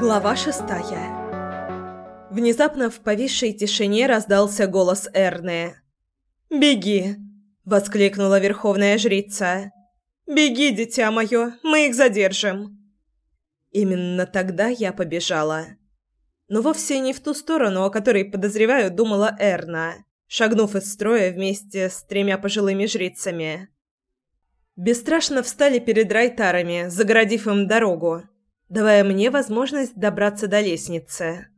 Глава шестая Внезапно в повисшей тишине раздался голос Эрны. «Беги!» – воскликнула верховная жрица. «Беги, дитя мое, мы их задержим!» Именно тогда я побежала. Но вовсе не в ту сторону, о которой, подозреваю, думала Эрна, шагнув из строя вместе с тремя пожилыми жрицами. Бесстрашно встали перед райтарами, загородив им дорогу, давая мне возможность добраться до лестницы.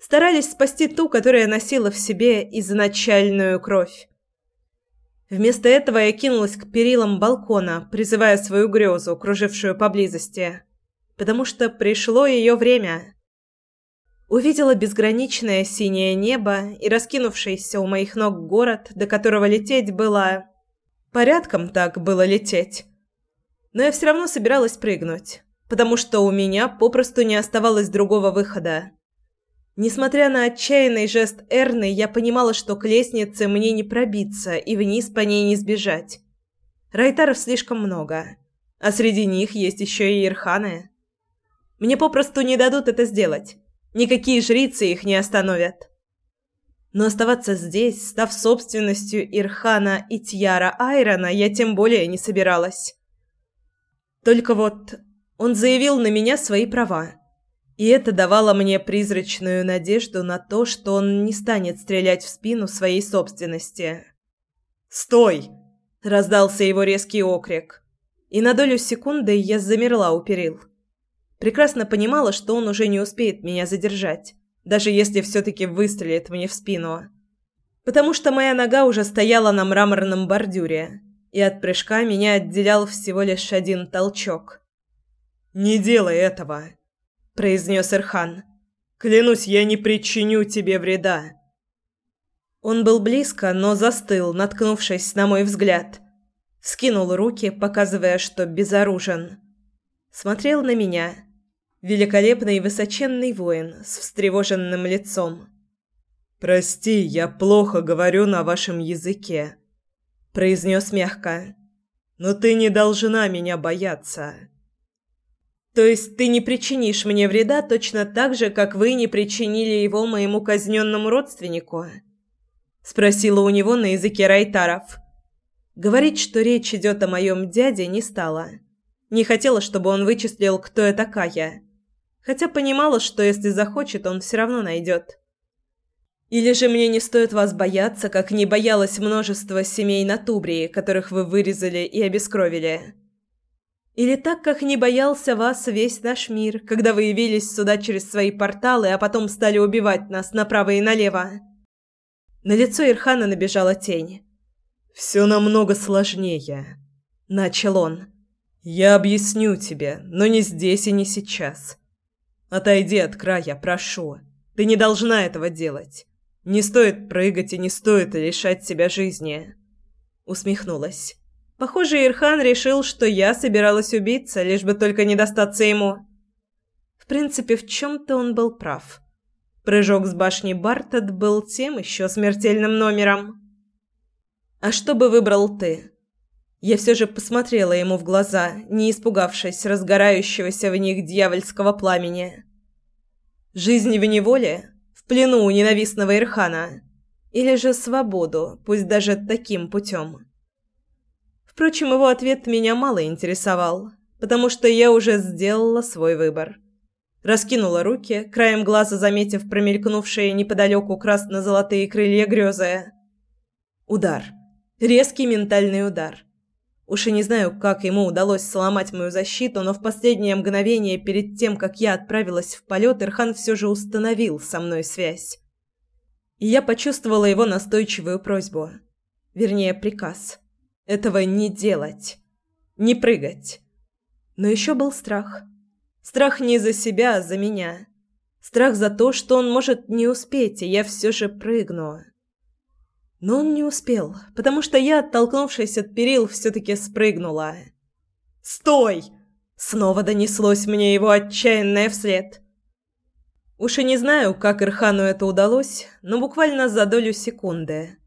Старались спасти ту, которая носила в себе изначальную кровь. Вместо этого я кинулась к перилам балкона, призывая свою грезу, кружившую поблизости, потому что пришло ее время. Увидела безграничное синее небо и раскинувшийся у моих ног город, до которого лететь было... Порядком так было лететь. Но я все равно собиралась прыгнуть потому что у меня попросту не оставалось другого выхода. Несмотря на отчаянный жест Эрны, я понимала, что к лестнице мне не пробиться и вниз по ней не сбежать. Райтаров слишком много, а среди них есть еще и Ирханы. Мне попросту не дадут это сделать. Никакие жрицы их не остановят. Но оставаться здесь, став собственностью Ирхана и Тьяра Айрона, я тем более не собиралась. Только вот он заявил на меня свои права. И это давало мне призрачную надежду на то, что он не станет стрелять в спину своей собственности. «Стой!» – раздался его резкий окрик. И на долю секунды я замерла у перил. Прекрасно понимала, что он уже не успеет меня задержать, даже если все-таки выстрелит мне в спину. Потому что моя нога уже стояла на мраморном бордюре, и от прыжка меня отделял всего лишь один толчок – «Не делай этого», – произнес Ирхан. «Клянусь, я не причиню тебе вреда». Он был близко, но застыл, наткнувшись на мой взгляд. Вскинул руки, показывая, что безоружен. Смотрел на меня. Великолепный высоченный воин с встревоженным лицом. «Прости, я плохо говорю на вашем языке», – произнес мягко. «Но ты не должна меня бояться». То есть ты не причинишь мне вреда точно так же, как вы не причинили его моему казненному родственнику?» Спросила у него на языке райтаров. Говорить, что речь идет о моем дяде, не стала. Не хотела, чтобы он вычислил, кто я такая. Хотя понимала, что если захочет, он все равно найдет. Или же мне не стоит вас бояться, как не боялось множество семей на Тубрии, которых вы вырезали и обескровили?» Или так, как не боялся вас весь наш мир, когда вы явились сюда через свои порталы, а потом стали убивать нас направо и налево?» На лицо Ирхана набежала тень. «Все намного сложнее», — начал он. «Я объясню тебе, но не здесь и не сейчас. Отойди от края, прошу. Ты не должна этого делать. Не стоит прыгать и не стоит лишать себя жизни». Усмехнулась. Похоже, Ирхан решил, что я собиралась убиться, лишь бы только не достаться ему. В принципе, в чем-то он был прав. Прыжок с башни Бартед был тем еще смертельным номером. «А что бы выбрал ты?» Я все же посмотрела ему в глаза, не испугавшись разгорающегося в них дьявольского пламени. «Жизнь в неволе? В плену у ненавистного Ирхана? Или же свободу, пусть даже таким путем?» Впрочем, его ответ меня мало интересовал, потому что я уже сделала свой выбор. Раскинула руки, краем глаза заметив промелькнувшие неподалеку красно-золотые крылья грезы. Удар. Резкий ментальный удар. Уж и не знаю, как ему удалось сломать мою защиту, но в последнее мгновение перед тем, как я отправилась в полет, Ирхан все же установил со мной связь. И я почувствовала его настойчивую просьбу. Вернее, приказ этого не делать, не прыгать. Но еще был страх. Страх не за себя, а за меня. Страх за то, что он может не успеть, и я все же прыгну. Но он не успел, потому что я, оттолкнувшись от перил, все-таки спрыгнула. «Стой!» Снова донеслось мне его отчаянное вслед. Уж и не знаю, как Ирхану это удалось, но буквально за долю секунды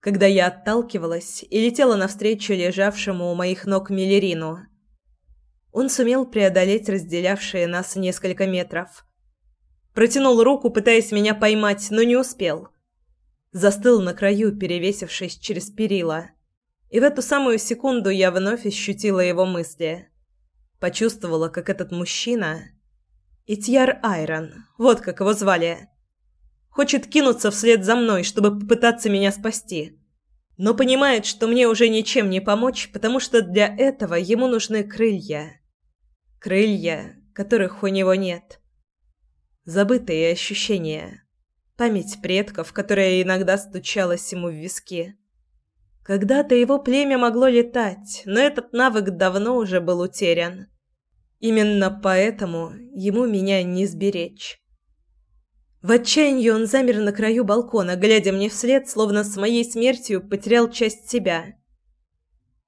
когда я отталкивалась и летела навстречу лежавшему у моих ног Миллерину. Он сумел преодолеть разделявшие нас несколько метров. Протянул руку, пытаясь меня поймать, но не успел. Застыл на краю, перевесившись через перила. И в эту самую секунду я вновь ощутила его мысли. Почувствовала, как этот мужчина... Итьяр Айрон, вот как его звали. Хочет кинуться вслед за мной, чтобы попытаться меня спасти. Но понимает, что мне уже ничем не помочь, потому что для этого ему нужны крылья. Крылья, которых у него нет. Забытые ощущения. Память предков, которая иногда стучалась ему в виски. Когда-то его племя могло летать, но этот навык давно уже был утерян. Именно поэтому ему меня не сберечь. В отчаянии он замер на краю балкона, глядя мне вслед, словно с моей смертью потерял часть себя.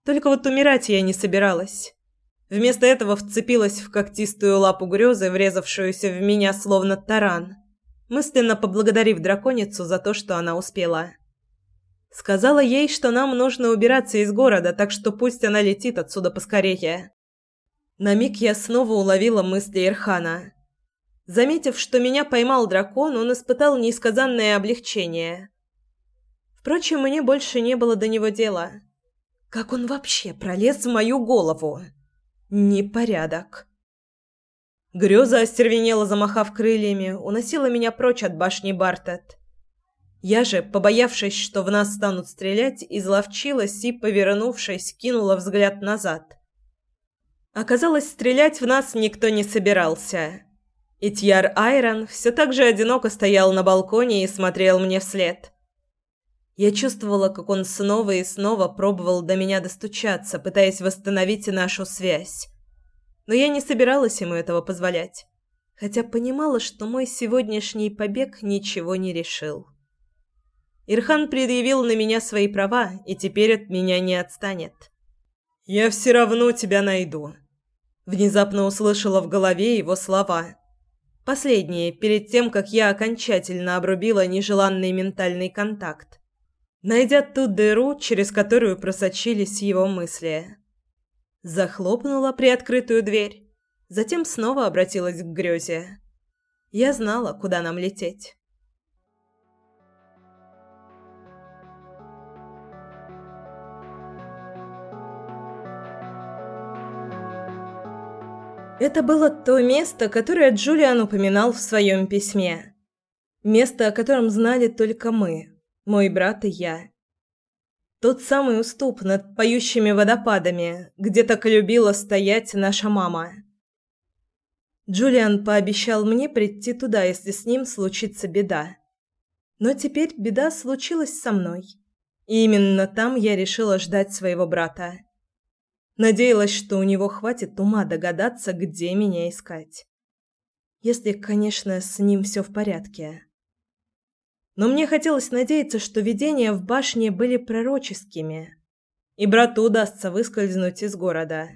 Только вот умирать я не собиралась. Вместо этого вцепилась в когтистую лапу грезы, врезавшуюся в меня словно таран, мысленно поблагодарив драконицу за то, что она успела. Сказала ей, что нам нужно убираться из города, так что пусть она летит отсюда поскорее. На миг я снова уловила мысли Ирхана. Заметив, что меня поймал дракон, он испытал неисказанное облегчение. Впрочем, мне больше не было до него дела. Как он вообще пролез в мою голову? Непорядок. Грёза остервенела, замахав крыльями, уносила меня прочь от башни Бартет. Я же, побоявшись, что в нас станут стрелять, изловчилась и, повернувшись, кинула взгляд назад. Оказалось, стрелять в нас никто не собирался. Итьяр Айрон все так же одиноко стоял на балконе и смотрел мне вслед. Я чувствовала, как он снова и снова пробовал до меня достучаться, пытаясь восстановить нашу связь. Но я не собиралась ему этого позволять, хотя понимала, что мой сегодняшний побег ничего не решил. Ирхан предъявил на меня свои права и теперь от меня не отстанет. «Я все равно тебя найду», — внезапно услышала в голове его слова. Последние, перед тем, как я окончательно обрубила нежеланный ментальный контакт. Найдя ту дыру, через которую просочились его мысли. Захлопнула приоткрытую дверь, затем снова обратилась к грёзе. Я знала, куда нам лететь. Это было то место, которое Джулиан упоминал в своем письме. Место, о котором знали только мы, мой брат и я. Тот самый уступ над поющими водопадами, где так любила стоять наша мама. Джулиан пообещал мне прийти туда, если с ним случится беда. Но теперь беда случилась со мной. И именно там я решила ждать своего брата. Надеялась, что у него хватит ума догадаться, где меня искать. Если, конечно, с ним все в порядке. Но мне хотелось надеяться, что видения в башне были пророческими, и брату удастся выскользнуть из города.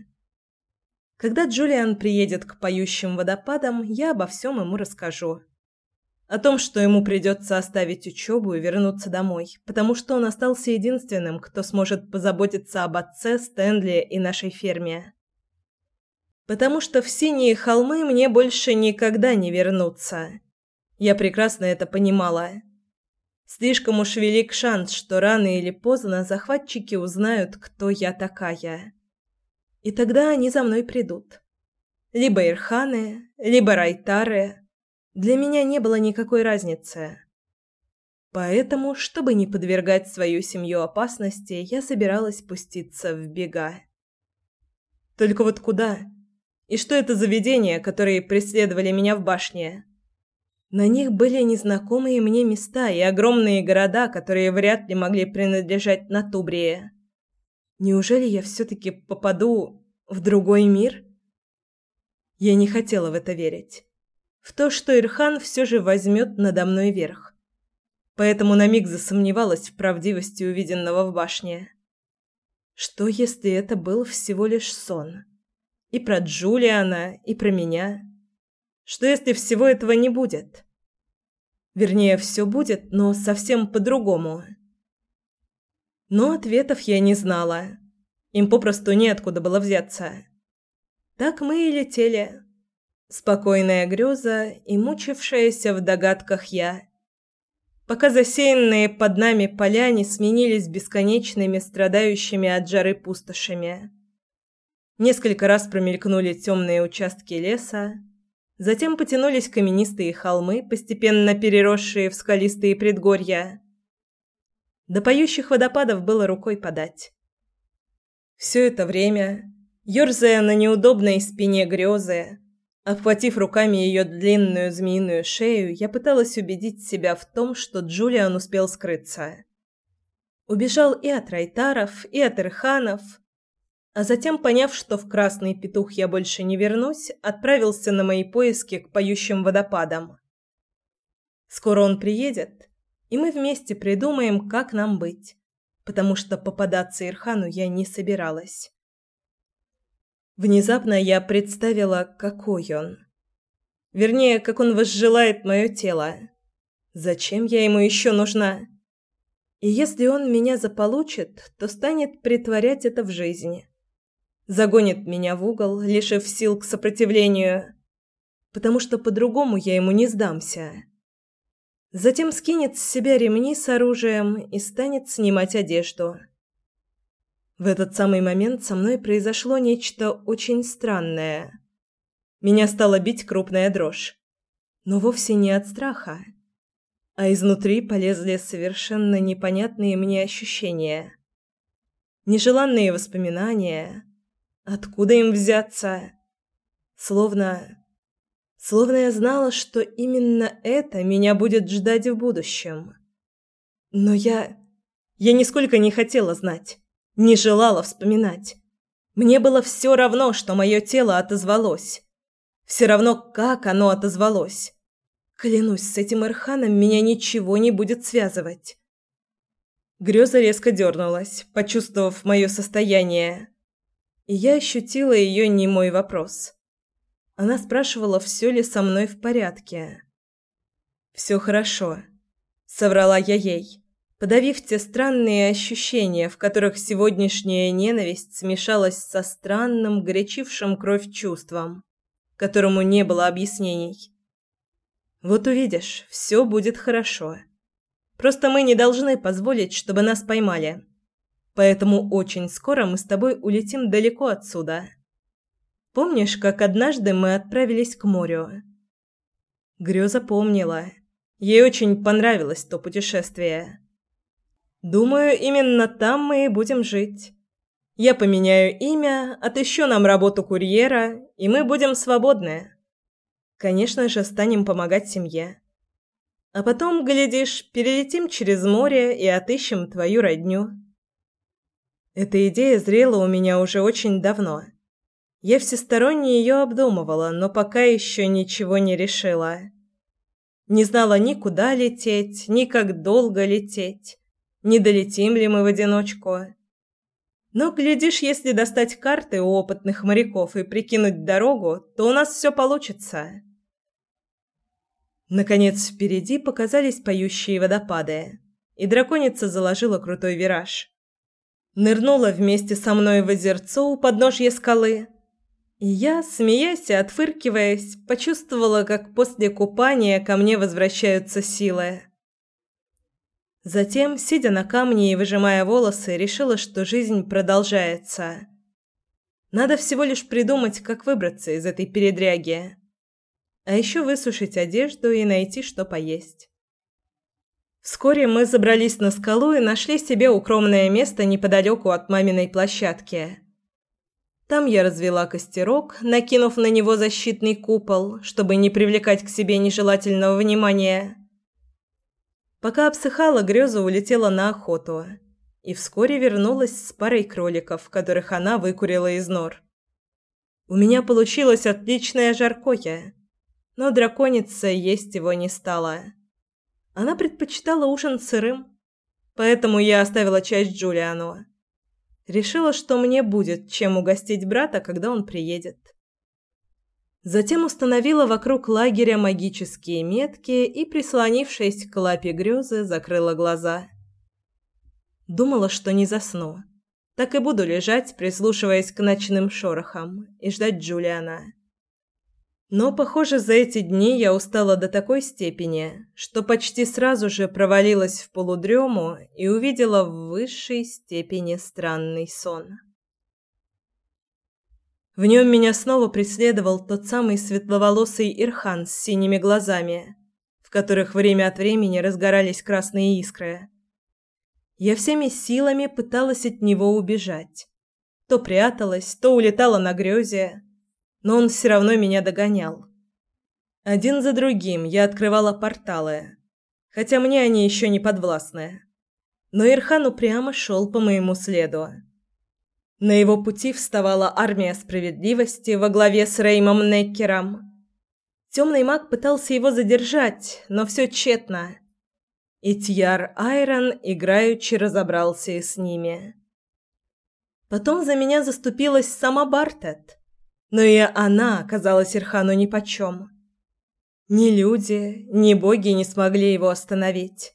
Когда Джулиан приедет к поющим водопадам, я обо всем ему расскажу. О том, что ему придется оставить учебу и вернуться домой, потому что он остался единственным, кто сможет позаботиться об отце, Стэнли и нашей ферме. Потому что в синие холмы мне больше никогда не вернуться. Я прекрасно это понимала. Слишком уж велик шанс, что рано или поздно захватчики узнают, кто я такая. И тогда они за мной придут. Либо Ирханы, либо Райтары, для меня не было никакой разницы. Поэтому, чтобы не подвергать свою семью опасности, я собиралась пуститься в бега. Только вот куда? И что это за видения, которые преследовали меня в башне? На них были незнакомые мне места и огромные города, которые вряд ли могли принадлежать Натубрии. Неужели я все-таки попаду в другой мир? Я не хотела в это верить в то, что Ирхан все же возьмет надо мной верх. Поэтому на миг засомневалась в правдивости увиденного в башне. Что, если это был всего лишь сон? И про Джулиана, и про меня. Что, если всего этого не будет? Вернее, все будет, но совсем по-другому. Но ответов я не знала. Им попросту неоткуда было взяться. Так мы и летели. Спокойная греза и мучившаяся в догадках я. Пока засеянные под нами поля не сменились бесконечными страдающими от жары пустошами. Несколько раз промелькнули темные участки леса, затем потянулись каменистые холмы, постепенно переросшие в скалистые предгорья. До поющих водопадов было рукой подать. Все это время, ерзая на неудобной спине грезы, обхватив руками ее длинную змеиную шею, я пыталась убедить себя в том, что Джулиан успел скрыться. Убежал и от Райтаров, и от Ирханов, а затем, поняв, что в Красный Петух я больше не вернусь, отправился на мои поиски к поющим водопадам. Скоро он приедет, и мы вместе придумаем, как нам быть, потому что попадаться Ирхану я не собиралась. Внезапно я представила, какой он. Вернее, как он возжелает мое тело. Зачем я ему еще нужна? И если он меня заполучит, то станет притворять это в жизни. Загонит меня в угол, лишив сил к сопротивлению, потому что по-другому я ему не сдамся. Затем скинет с себя ремни с оружием и станет снимать одежду. В этот самый момент со мной произошло нечто очень странное. Меня стала бить крупная дрожь. Но вовсе не от страха. А изнутри полезли совершенно непонятные мне ощущения. Нежеланные воспоминания. Откуда им взяться? Словно Словно я знала, что именно это меня будет ждать в будущем. Но я... Я нисколько не хотела знать, не желала вспоминать. Мне было все равно, что мое тело отозвалось. Все равно, как оно отозвалось. Клянусь, с этим Ирханом меня ничего не будет связывать. Греза резко дернулась, почувствовав мое состояние. И я ощутила ее немой вопрос. Она спрашивала, все ли со мной в порядке. «Все хорошо», — соврала я ей, подавив те странные ощущения, в которых сегодняшняя ненависть смешалась со странным, горячившим кровь чувством, которому не было объяснений. «Вот увидишь, все будет хорошо. Просто мы не должны позволить, чтобы нас поймали. Поэтому очень скоро мы с тобой улетим далеко отсюда». Помнишь, как однажды мы отправились к морю? Грёза помнила. Ей очень понравилось то путешествие. Думаю, именно там мы и будем жить. Я поменяю имя, отыщу нам работу курьера, и мы будем свободны. Конечно же, станем помогать семье. А потом, глядишь, перелетим через море и отыщем твою родню. Эта идея зрела у меня уже очень давно. Я всесторонне ее обдумывала, но пока еще ничего не решила. Не знала ни куда лететь, ни как долго лететь, не долетим ли мы в одиночку. Но, глядишь, если достать карты у опытных моряков и прикинуть дорогу, то у нас все получится. Наконец, впереди показались поющие водопады, и драконица заложила крутой вираж. Нырнула вместе со мной в озерцо у подножья скалы, и я, смеясь и отфыркиваясь, почувствовала, как после купания ко мне возвращаются силы. Затем, сидя на камне и выжимая волосы, решила, что жизнь продолжается. Надо всего лишь придумать, как выбраться из этой передряги. А еще высушить одежду и найти, что поесть. Вскоре мы забрались на скалу и нашли себе укромное место неподалеку от маминой площадки. Там я развела костерок, накинув на него защитный купол, чтобы не привлекать к себе нежелательного внимания. Пока обсыхала, греза улетела на охоту и вскоре вернулась с парой кроликов, которых она выкурила из нор. У меня получилось отличное жаркое, но драконица есть его не стала. Она предпочитала ужин сырым, поэтому я оставила часть Джулиану. Решила, что мне будет чем угостить брата, когда он приедет. Затем установила вокруг лагеря магические метки и, прислонившись к лапе грезы, закрыла глаза. Думала, что не засну. так и буду лежать, прислушиваясь к ночным шорохам, и ждать Джулиана. Но, похоже, за эти дни я устала до такой степени, что почти сразу же провалилась в полудрему и увидела в высшей степени странный сон. В нем меня снова преследовал тот самый светловолосый Ирхан с синими глазами, в которых время от времени разгорались красные искры. Я всеми силами пыталась от него убежать. То пряталась, то улетала на грёзе, но он все равно меня догонял. Один за другим я открывала порталы, хотя мне они еще не подвластны. Но Ирхан упрямо шел по моему следу. На его пути вставала армия справедливости во главе с Реймом Неккером. Темный маг пытался его задержать, но все тщетно. И Тьяр Айрон играючи разобрался и с ними. Потом за меня заступилась сама Бартет, но и она оказалась Ирхану нипочем. Ни люди, ни боги не смогли его остановить.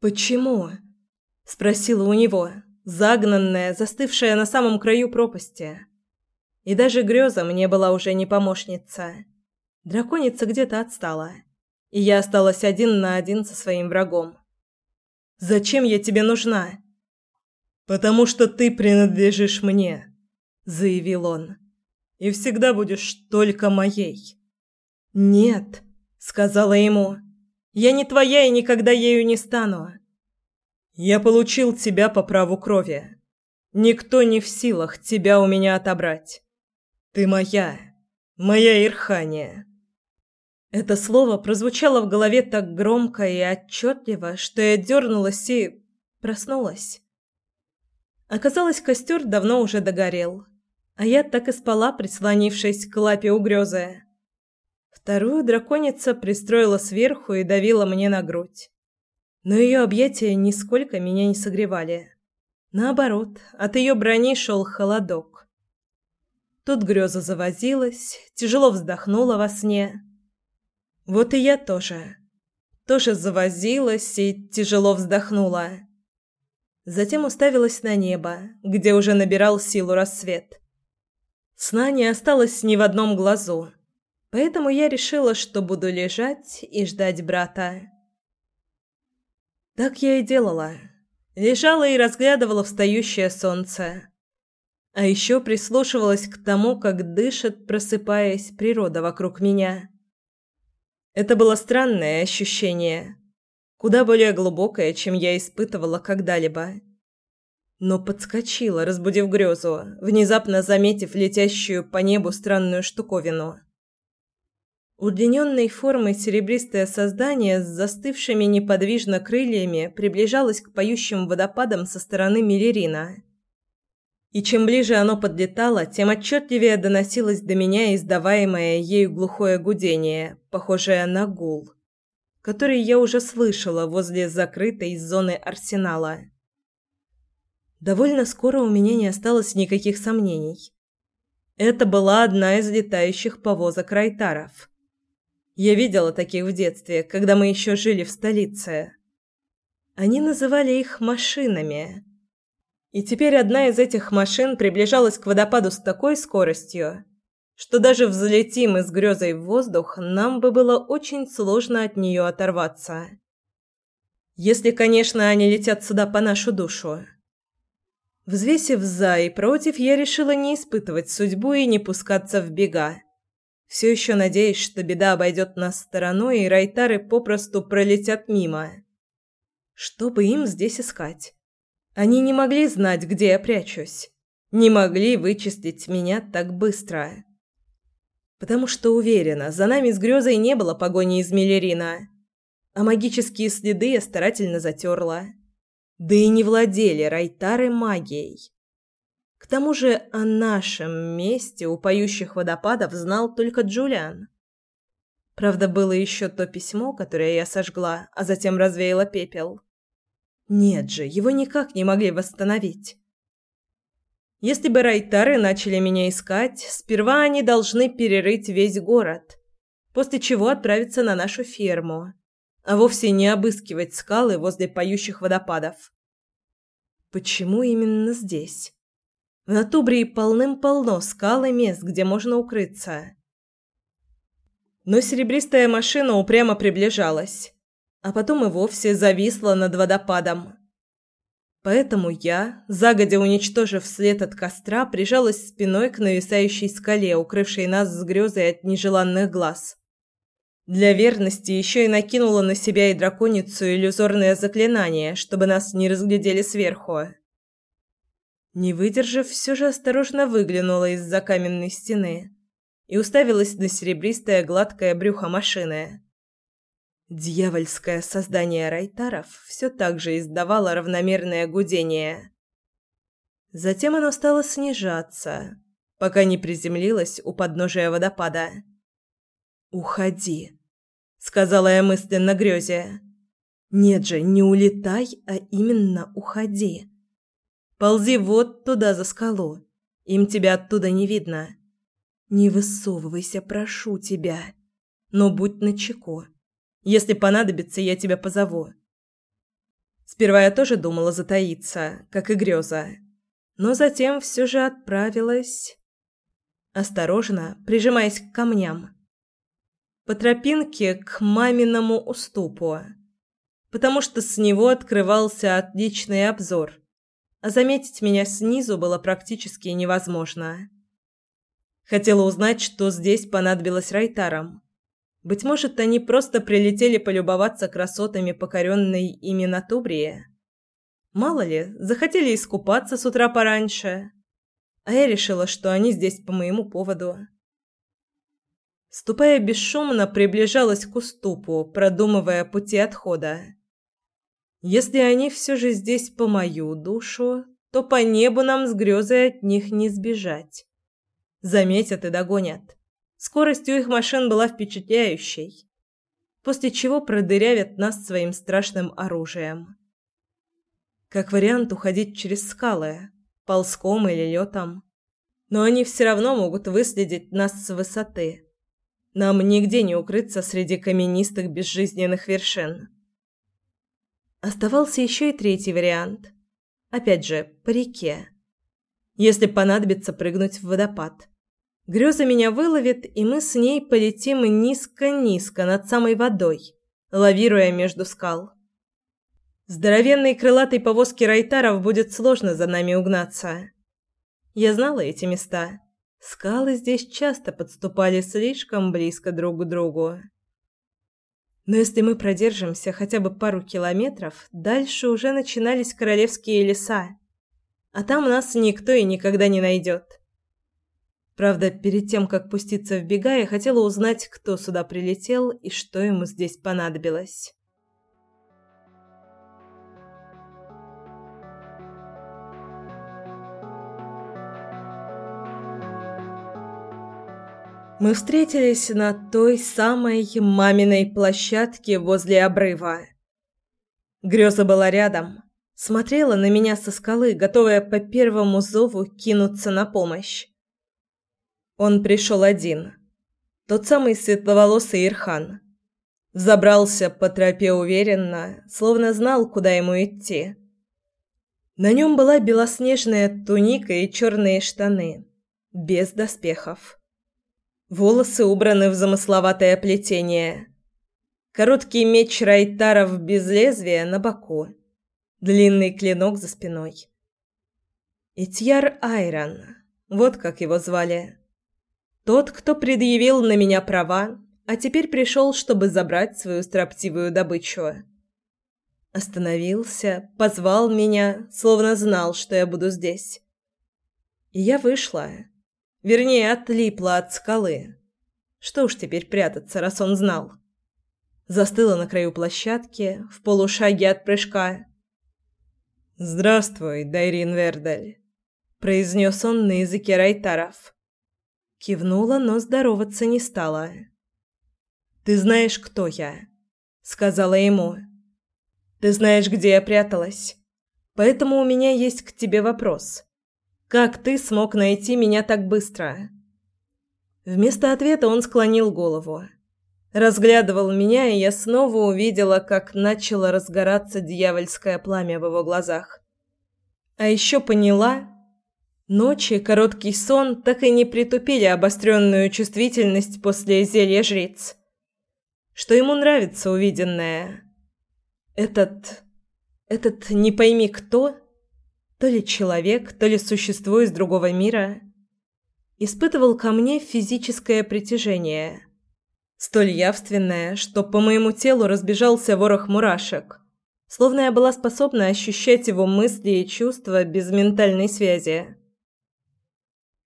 «Почему?» – спросила у него, загнанная, застывшая на самом краю пропасти. И даже греза мне была уже не помощница. Драконица где-то отстала и я осталась один на один со своим врагом. «Зачем я тебе нужна?» «Потому что ты принадлежишь мне», — заявил он. «И всегда будешь только моей». «Нет», — сказала ему, — «я не твоя и никогда ею не стану». «Я получил тебя по праву крови. Никто не в силах тебя у меня отобрать. Ты моя, моя Ирхания». Это слово прозвучало в голове так громко и отчетливо, что я дернулась и проснулась. Оказалось, костер давно уже догорел, а я так и спала, прислонившись к лапе угрёзы. Вторую драконица пристроила сверху и давила мне на грудь. Но ее объятия нисколько меня не согревали. Наоборот, от ее брони шел холодок. Тут греза завозилась, тяжело вздохнула во сне вот и я тоже. Тоже завозилась и тяжело вздохнула. Затем уставилась на небо, где уже набирал силу рассвет. Сна не осталось ни в одном глазу, поэтому я решила, что буду лежать и ждать брата. Так я и делала. Лежала и разглядывала встающее солнце. А еще прислушивалась к тому, как дышит, просыпаясь, природа вокруг меня. Это было странное ощущение, куда более глубокое, чем я испытывала когда-либо. Но подскочила, разбудив грезу, внезапно заметив летящую по небу странную штуковину. Удлиненной формой серебристое создание с застывшими неподвижно крыльями приближалось к поющим водопадам со стороны Миллерина. И чем ближе оно подлетало, тем отчетливее доносилось до меня издаваемое ею глухое гудение, похожее на гул, который я уже слышала возле закрытой зоны арсенала. Довольно скоро у меня не осталось никаких сомнений. Это была одна из летающих повозок райтаров. Я видела таких в детстве, когда мы еще жили в столице. Они называли их машинами – и теперь одна из этих машин приближалась к водопаду с такой скоростью, что даже взлетим с грезой в воздух, нам бы было очень сложно от нее оторваться. Если, конечно, они летят сюда по нашу душу. Взвесив за и против, я решила не испытывать судьбу и не пускаться в бега. Все еще надеясь, что беда обойдет нас стороной, и райтары попросту пролетят мимо. Что бы им здесь искать? Они не могли знать, где я прячусь. Не могли вычислить меня так быстро. Потому что, уверена, за нами с грезой не было погони из Миллерина. А магические следы я старательно затерла. Да и не владели Райтары магией. К тому же о нашем месте у поющих водопадов знал только Джулиан. Правда, было еще то письмо, которое я сожгла, а затем развеяла пепел. Нет же, его никак не могли восстановить. Если бы райтары начали меня искать, сперва они должны перерыть весь город, после чего отправиться на нашу ферму, а вовсе не обыскивать скалы возле поющих водопадов. Почему именно здесь? В Натубрии полным-полно скал и мест, где можно укрыться. Но серебристая машина упрямо приближалась, а потом и вовсе зависла над водопадом. Поэтому я, загодя уничтожив след от костра, прижалась спиной к нависающей скале, укрывшей нас с грезой от нежеланных глаз. Для верности еще и накинула на себя и драконицу иллюзорное заклинание, чтобы нас не разглядели сверху. Не выдержав, все же осторожно выглянула из-за каменной стены и уставилась на серебристое гладкое брюхо машины. Дьявольское создание райтаров все так же издавало равномерное гудение. Затем оно стало снижаться, пока не приземлилось у подножия водопада. «Уходи», — сказала я мысленно грезе. «Нет же, не улетай, а именно уходи. Ползи вот туда за скалу. Им тебя оттуда не видно. Не высовывайся, прошу тебя, но будь начеку». Если понадобится, я тебя позову. Сперва я тоже думала затаиться, как и греза. Но затем все же отправилась... Осторожно, прижимаясь к камням. По тропинке к маминому уступу. Потому что с него открывался отличный обзор. Заметить меня снизу было практически невозможно. Хотела узнать, что здесь понадобилось райтарам. Быть может, они просто прилетели полюбоваться красотами покоренной ими Натубрии. Мало ли, захотели искупаться с утра пораньше. А я решила, что они здесь по моему поводу. Ступая бесшумно, приближалась к уступу, продумывая пути отхода. Если они все же здесь по мою душу, то по небу нам с грезой от них не сбежать. Заметят и догонят. Скорость у их машин была впечатляющей, после чего продырявят нас своим страшным оружием. Как вариант уходить через скалы, ползком или летом. Но они все равно могут выследить нас с высоты. Нам нигде не укрыться среди каменистых безжизненных вершин. Оставался еще и третий вариант. Опять же, по реке. Если понадобится прыгнуть в водопад. Греза меня выловит, и мы с ней полетим низко-низко над самой водой, лавируя между скал. Здоровенной крылатой повозке райтаров будет сложно за нами угнаться. Я знала эти места. Скалы здесь часто подступали слишком близко друг к другу. Но если мы продержимся хотя бы пару километров, дальше уже начинались королевские леса. А там нас никто и никогда не найдет. Правда, перед тем, как пуститься в бега, я хотела узнать, кто сюда прилетел и что ему здесь понадобилось. Мы встретились на той самой маминой площадке возле обрыва. Грёза была рядом, смотрела на меня со скалы, готовая по первому зову кинуться на помощь. Он пришел один. Тот самый светловолосый Ирхан. Забрался по тропе уверенно, словно знал, куда ему идти. На нем была белоснежная туника и черные штаны, без доспехов. Волосы убраны в замысловатое плетение. Короткий меч Райтаров без лезвия на боку. Длинный клинок за спиной. Итьяр Айрон, вот как его звали. Тот, кто предъявил на меня права, а теперь пришел, чтобы забрать свою строптивую добычу. Остановился, позвал меня, словно знал, что я буду здесь. И я вышла. Вернее, отлипла от скалы. Что уж теперь прятаться, раз он знал. Застыла на краю площадки, в полушаге от прыжка. «Здравствуй, Дайрин Вердель», — произнес он на языке райтаров. Кивнула, но здороваться не стала. «Ты знаешь, кто я», — сказала ему. «Ты знаешь, где я пряталась. Поэтому у меня есть к тебе вопрос. Как ты смог найти меня так быстро?» Вместо ответа он склонил голову. Разглядывал меня, и я снова увидела, как начало разгораться дьявольское пламя в его глазах. А еще поняла, ночи короткий сон так и не притупили обостренную чувствительность после зелья жриц. Что ему нравится увиденное. Этот... этот не пойми кто, то ли человек, то ли существо из другого мира, испытывал ко мне физическое притяжение – столь явственное, что по моему телу разбежался ворох мурашек, словно я была способна ощущать его мысли и чувства без ментальной связи.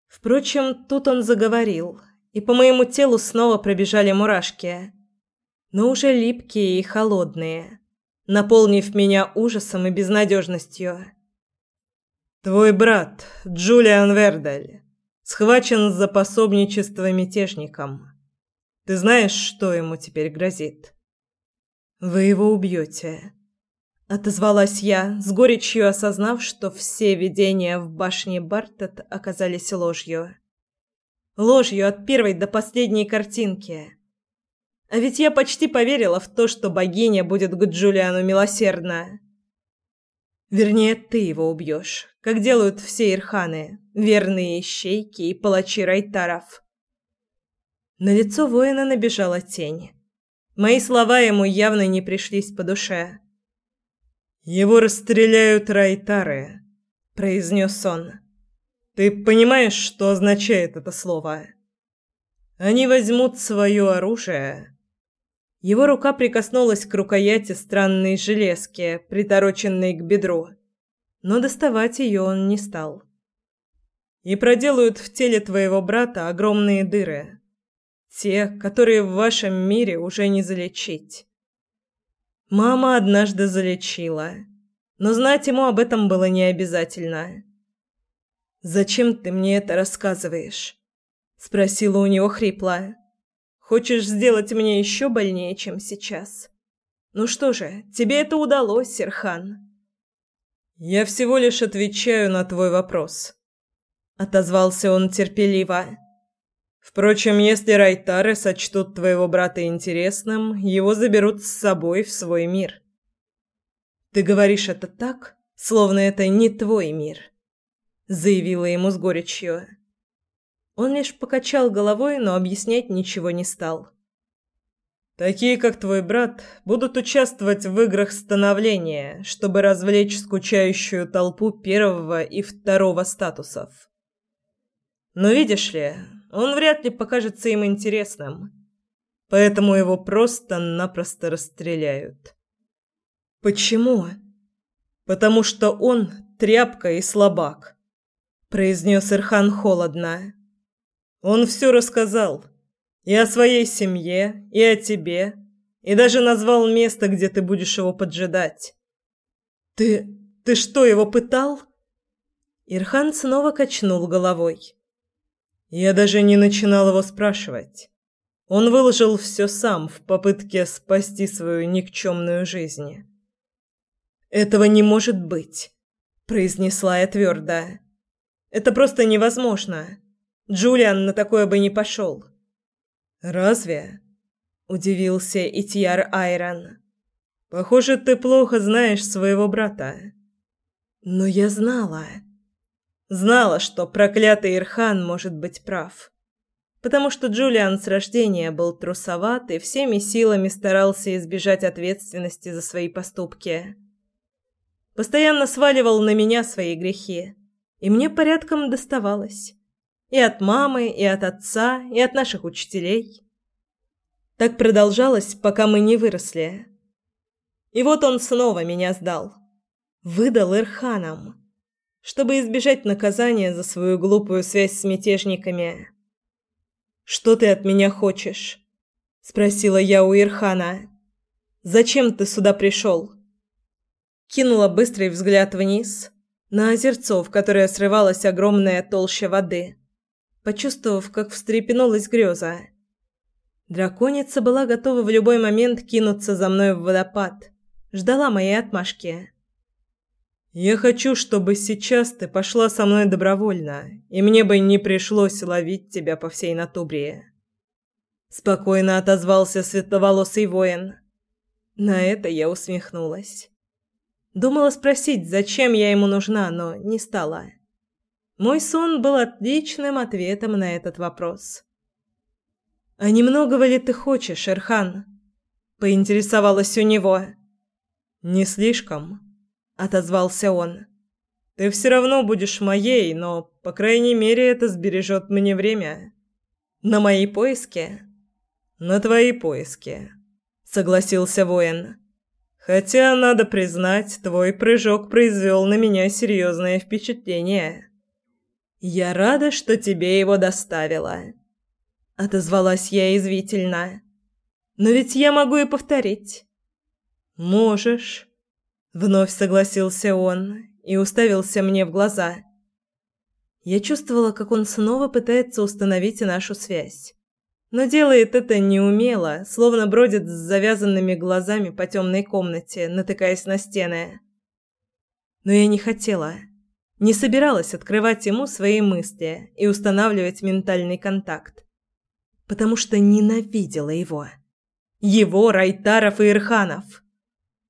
Впрочем, тут он заговорил, и по моему телу снова пробежали мурашки, но уже липкие и холодные, наполнив меня ужасом и безнадежностью. «Твой брат, Джулиан Вердаль, схвачен за пособничество мятежникам». Ты знаешь, что ему теперь грозит? Вы его убьете. Отозвалась я, с горечью осознав, что все видения в башне Бартет оказались ложью. Ложью от первой до последней картинки. А ведь я почти поверила в то, что богиня будет к Джулиану милосердна. Вернее, ты его убьешь, как делают все ирханы, верные ищейки и палачи Райтаров. На лицо воина набежала тень. Мои слова ему явно не пришлись по душе. «Его расстреляют райтары», — произнес он. «Ты понимаешь, что означает это слово? Они возьмут свое оружие». Его рука прикоснулась к рукояти странной железки, притороченной к бедру, но доставать ее он не стал. «И проделают в теле твоего брата огромные дыры» Те, которые в вашем мире уже не залечить. Мама однажды залечила, но знать ему об этом было не обязательно. «Зачем ты мне это рассказываешь?» – спросила у него хрипло. «Хочешь сделать мне еще больнее, чем сейчас?» «Ну что же, тебе это удалось, Серхан». «Я всего лишь отвечаю на твой вопрос», – отозвался он терпеливо. Впрочем, если Райтары сочтут твоего брата интересным, его заберут с собой в свой мир. Ты говоришь это так, словно это не твой мир, заявила ему с горечью. Он лишь покачал головой, но объяснять ничего не стал. Такие, как твой брат, будут участвовать в играх становления, чтобы развлечь скучающую толпу первого и второго статусов. Но видишь ли, он вряд ли покажется им интересным. Поэтому его просто-напросто расстреляют. Почему? Потому что он тряпка и слабак, произнес Ирхан холодно. Он все рассказал. И о своей семье, и о тебе, и даже назвал место, где ты будешь его поджидать. Ты ты что, его пытал? Ирхан снова качнул головой. Я даже не начинал его спрашивать. Он выложил все сам в попытке спасти свою никчемную жизнь. «Этого не может быть», – произнесла я твердо. «Это просто невозможно. Джулиан на такое бы не пошел». «Разве?» – удивился Итьяр Айрон. «Похоже, ты плохо знаешь своего брата». «Но я знала». Знала, что проклятый Ирхан может быть прав. Потому что Джулиан с рождения был трусоват и всеми силами старался избежать ответственности за свои поступки. Постоянно сваливал на меня свои грехи, и мне порядком доставалось. И от мамы, и от отца, и от наших учителей. Так продолжалось, пока мы не выросли. И вот он снова меня сдал. Выдал Ирханам чтобы избежать наказания за свою глупую связь с мятежниками. «Что ты от меня хочешь?» – спросила я у Ирхана. «Зачем ты сюда пришел?» Кинула быстрый взгляд вниз, на озерцо, в которое срывалась огромная толща воды, почувствовав, как встрепенулась греза. Драконица была готова в любой момент кинуться за мной в водопад, ждала моей отмашки. Я хочу, чтобы сейчас ты пошла со мной добровольно, и мне бы не пришлось ловить тебя по всей Натубрии. Спокойно отозвался светловолосый воин. На это я усмехнулась. Думала спросить, зачем я ему нужна, но не стала. Мой сон был отличным ответом на этот вопрос. «А немногого ли ты хочешь, Эрхан?» – поинтересовалась у него. «Не слишком», – отозвался он. «Ты все равно будешь моей, но, по крайней мере, это сбережет мне время». «На мои поиски?» «На твои поиски», – согласился воин. «Хотя, надо признать, твой прыжок произвел на меня серьезное впечатление». «Я рада, что тебе его доставила», — отозвалась я извительно. «Но ведь я могу и повторить». «Можешь», — вновь согласился он и уставился мне в глаза. Я чувствовала, как он снова пытается установить нашу связь. Но делает это неумело, словно бродит с завязанными глазами по темной комнате, натыкаясь на стены. Но я не хотела. Не собиралась открывать ему свои мысли и устанавливать ментальный контакт. Потому что ненавидела его. Его, Райтаров и Ирханов.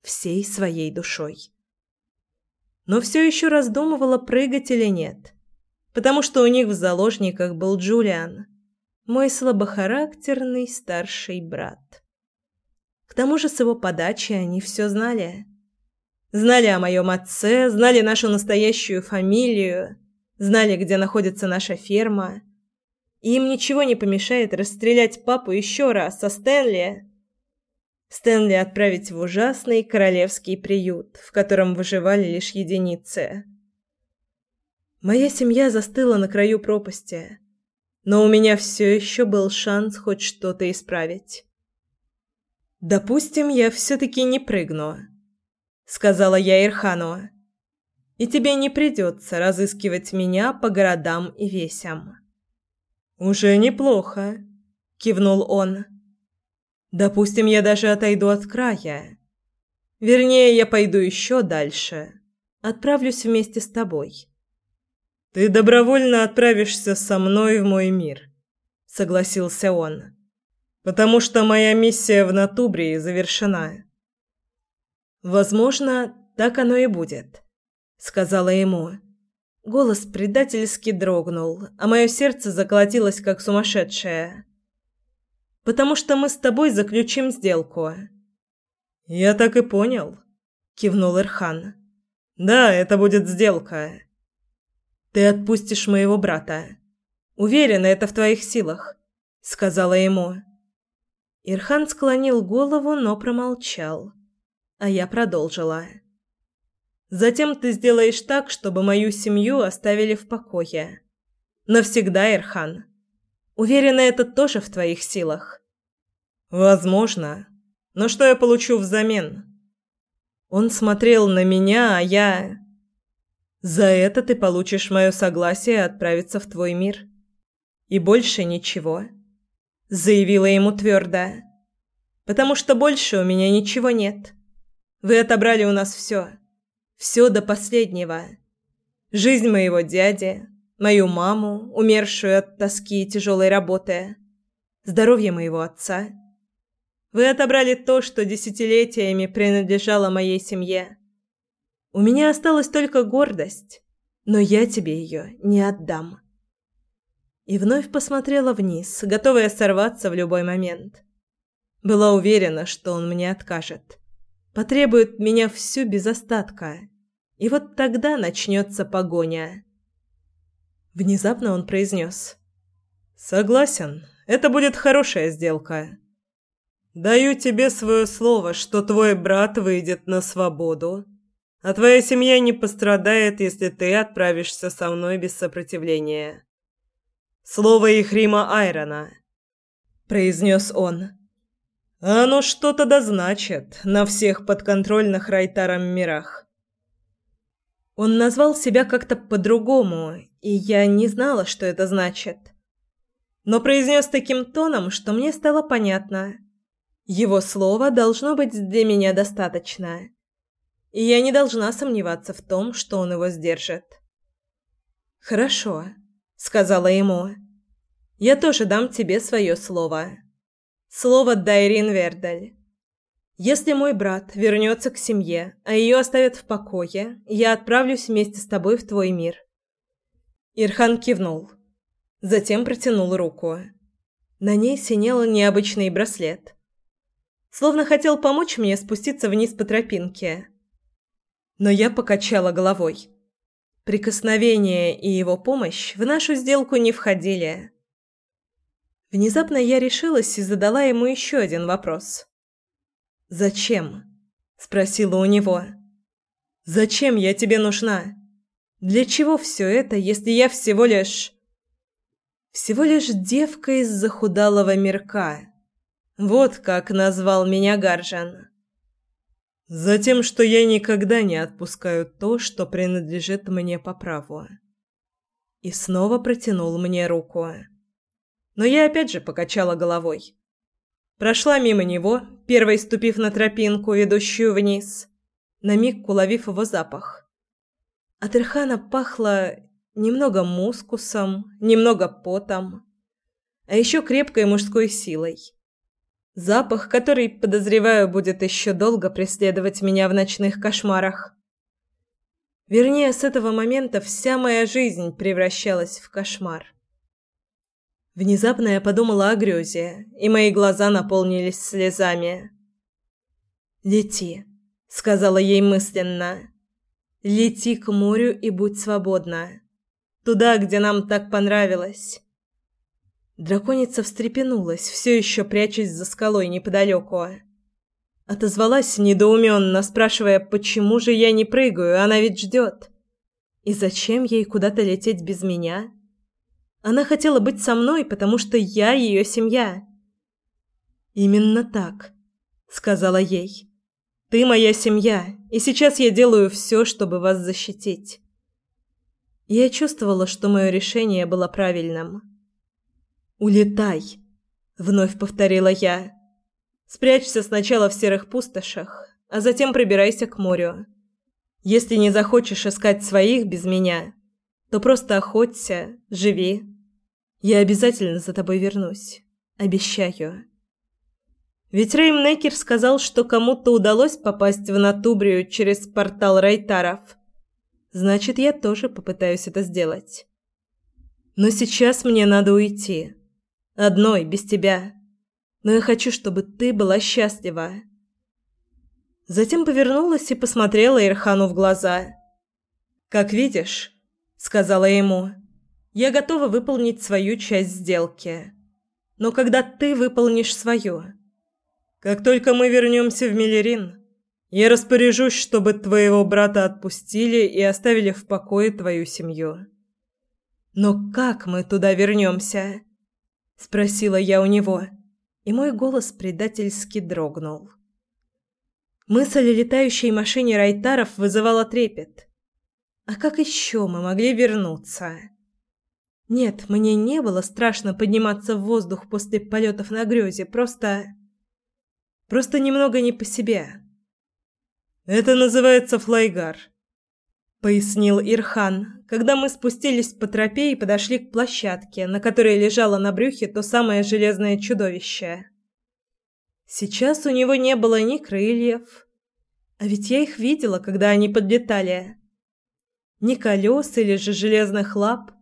Всей своей душой. Но все еще раздумывала, прыгать или нет. Потому что у них в заложниках был Джулиан. Мой слабохарактерный старший брат. К тому же с его подачи они все знали. Знали о моем отце, знали нашу настоящую фамилию, знали, где находится наша ферма. И им ничего не помешает расстрелять папу еще раз со Стэнли. Стэнли отправить в ужасный королевский приют, в котором выживали лишь единицы. Моя семья застыла на краю пропасти, но у меня все еще был шанс хоть что-то исправить. Допустим, я все-таки не прыгну сказала я Ирхану. И тебе не придется разыскивать меня по городам и весям. Уже неплохо, кивнул он. Допустим, я даже отойду от края. Вернее, я пойду еще дальше. Отправлюсь вместе с тобой. Ты добровольно отправишься со мной в мой мир, согласился он. Потому что моя миссия в Натубрии завершена. Возможно, так оно и будет, сказала ему. Голос предательски дрогнул, а мое сердце заколотилось как сумасшедшее. Потому что мы с тобой заключим сделку. Я так и понял, кивнул Ирхан. Да, это будет сделка. Ты отпустишь моего брата. Уверена, это в твоих силах, сказала ему. Ирхан склонил голову, но промолчал а я продолжила. Затем ты сделаешь так, чтобы мою семью оставили в покое. Навсегда, Ирхан. Уверена, это тоже в твоих силах. Возможно. Но что я получу взамен? Он смотрел на меня, а я... За это ты получишь мое согласие отправиться в твой мир. И больше ничего. Заявила ему твердо. Потому что больше у меня ничего нет. Вы отобрали у нас все. Все до последнего. Жизнь моего дяди, мою маму, умершую от тоски и тяжелой работы, здоровье моего отца. Вы отобрали то, что десятилетиями принадлежало моей семье. У меня осталась только гордость, но я тебе ее не отдам. И вновь посмотрела вниз, готовая сорваться в любой момент. Была уверена, что он мне откажет потребует меня всю без остатка. И вот тогда начнется погоня. Внезапно он произнес. «Согласен, это будет хорошая сделка. Даю тебе свое слово, что твой брат выйдет на свободу, а твоя семья не пострадает, если ты отправишься со мной без сопротивления. Слово Ихрима Айрона», — произнес он. Оно что-то да значит на всех подконтрольных Райтаром мирах. Он назвал себя как-то по-другому, и я не знала, что это значит. Но произнес таким тоном, что мне стало понятно. Его слова должно быть для меня достаточно. И я не должна сомневаться в том, что он его сдержит. «Хорошо», — сказала ему. «Я тоже дам тебе свое слово». Слово Дайрин Вердаль. Если мой брат вернется к семье, а ее оставят в покое, я отправлюсь вместе с тобой в твой мир». Ирхан кивнул. Затем протянул руку. На ней синел необычный браслет. Словно хотел помочь мне спуститься вниз по тропинке. Но я покачала головой. Прикосновение и его помощь в нашу сделку не входили. Внезапно я решилась и задала ему еще один вопрос. «Зачем?» – спросила у него. «Зачем я тебе нужна? Для чего все это, если я всего лишь...» «Всего лишь девка из захудалого мирка. Вот как назвал меня Гаржан». «Затем, что я никогда не отпускаю то, что принадлежит мне по праву». И снова протянул мне руку. Но я опять же покачала головой. Прошла мимо него, первой ступив на тропинку, ведущую вниз, на миг уловив его запах. От Ирхана пахло немного мускусом, немного потом, а еще крепкой мужской силой. Запах, который, подозреваю, будет еще долго преследовать меня в ночных кошмарах. Вернее, с этого момента вся моя жизнь превращалась в кошмар. Внезапно я подумала о грезе, и мои глаза наполнились слезами. «Лети», — сказала ей мысленно. «Лети к морю и будь свободна. Туда, где нам так понравилось». Драконица встрепенулась, все еще прячась за скалой неподалеку. Отозвалась недоуменно, спрашивая, почему же я не прыгаю, она ведь ждет. И зачем ей куда-то лететь без меня?» Она хотела быть со мной, потому что я ее семья. Именно так, сказала ей. Ты моя семья, и сейчас я делаю все, чтобы вас защитить. Я чувствовала, что мое решение было правильным. Улетай, вновь повторила я. Спрячься сначала в серых пустошах, а затем пробирайся к морю. Если не захочешь искать своих без меня, то просто охоться, живи. Я обязательно за тобой вернусь. Обещаю. Ведь Реймнекер сказал, что кому-то удалось попасть в Натубрию через портал Райтаров. Значит, я тоже попытаюсь это сделать. Но сейчас мне надо уйти. Одной, без тебя. Но я хочу, чтобы ты была счастлива. Затем повернулась и посмотрела Ирхану в глаза. «Как видишь», — сказала ему, — я готова выполнить свою часть сделки. Но когда ты выполнишь свою? Как только мы вернемся в Миллерин, я распоряжусь, чтобы твоего брата отпустили и оставили в покое твою семью. Но как мы туда вернемся? Спросила я у него, и мой голос предательски дрогнул. Мысль о летающей машине Райтаров вызывала трепет. А как еще мы могли вернуться? Нет, мне не было страшно подниматься в воздух после полетов на грёзе, просто... Просто немного не по себе. «Это называется флайгар», — пояснил Ирхан, когда мы спустились по тропе и подошли к площадке, на которой лежало на брюхе то самое железное чудовище. Сейчас у него не было ни крыльев, а ведь я их видела, когда они подлетали. Ни колес или же железных лап.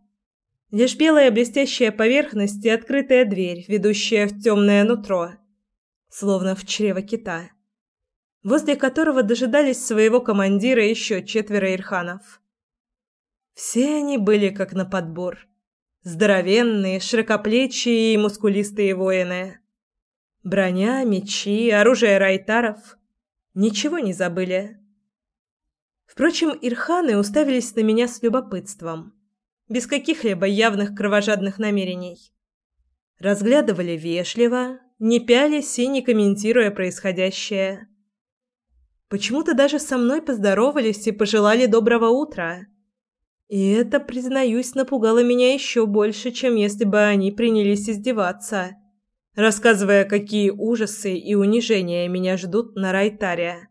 Лишь белая блестящая поверхность и открытая дверь, ведущая в темное нутро, словно в чрево кита, возле которого дожидались своего командира еще четверо ирханов. Все они были как на подбор. Здоровенные, широкоплечие и мускулистые воины. Броня, мечи, оружие райтаров. Ничего не забыли. Впрочем, ирханы уставились на меня с любопытством без каких-либо явных кровожадных намерений. Разглядывали вежливо, не пялись и не комментируя происходящее. Почему-то даже со мной поздоровались и пожелали доброго утра. И это, признаюсь, напугало меня еще больше, чем если бы они принялись издеваться, рассказывая, какие ужасы и унижения меня ждут на Райтаре.